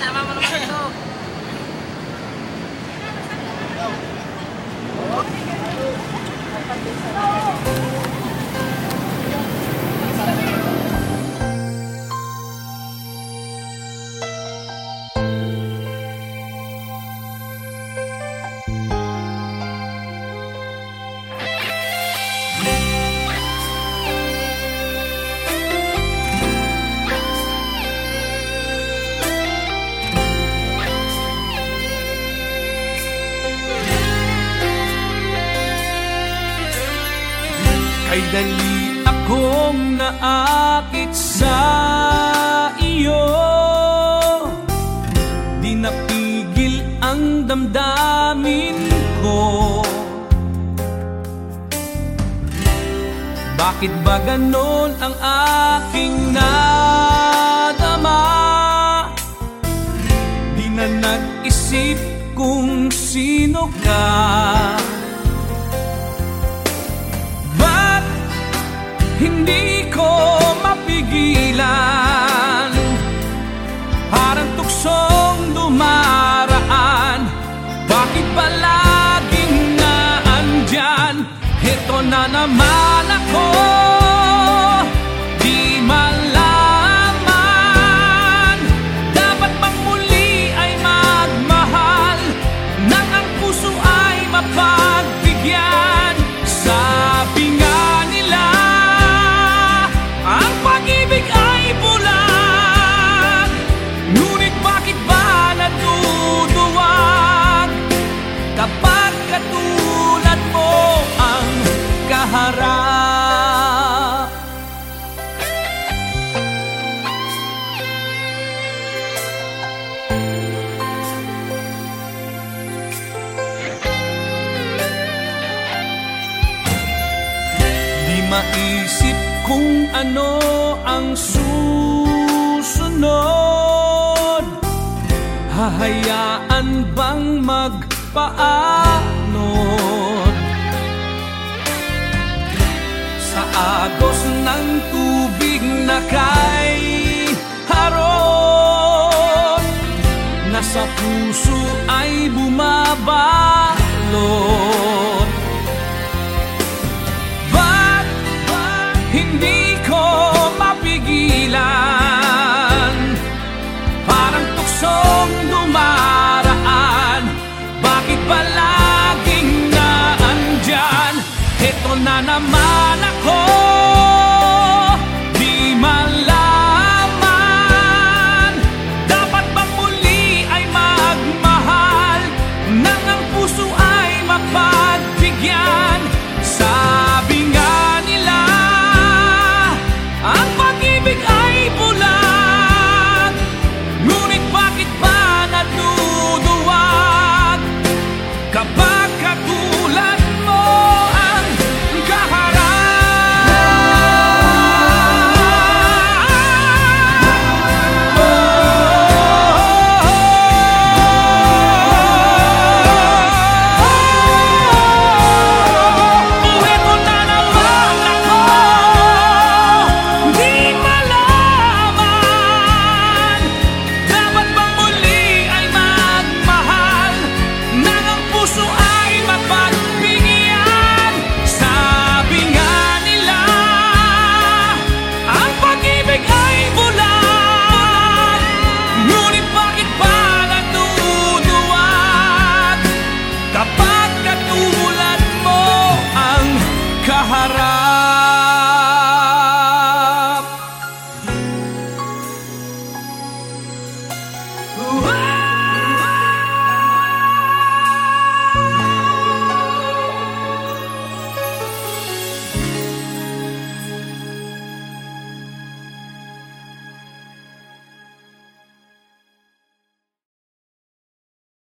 sama menutup. Oh. Kay dali akong naakit sa iyo. Di napigil ang damdamin ko. Bakit ba ganon ang aking nadama? Di na nag-isip kung sino ka hindi ko mapigilan. Parang tuksong dumaraan. Bakit ba laging naandyan? Ito na naman ako maisip kung ano ang susunod. Hahayaan bang magpaanod? Sa agos ng tubig na kay Haron Nasa puso ay buhay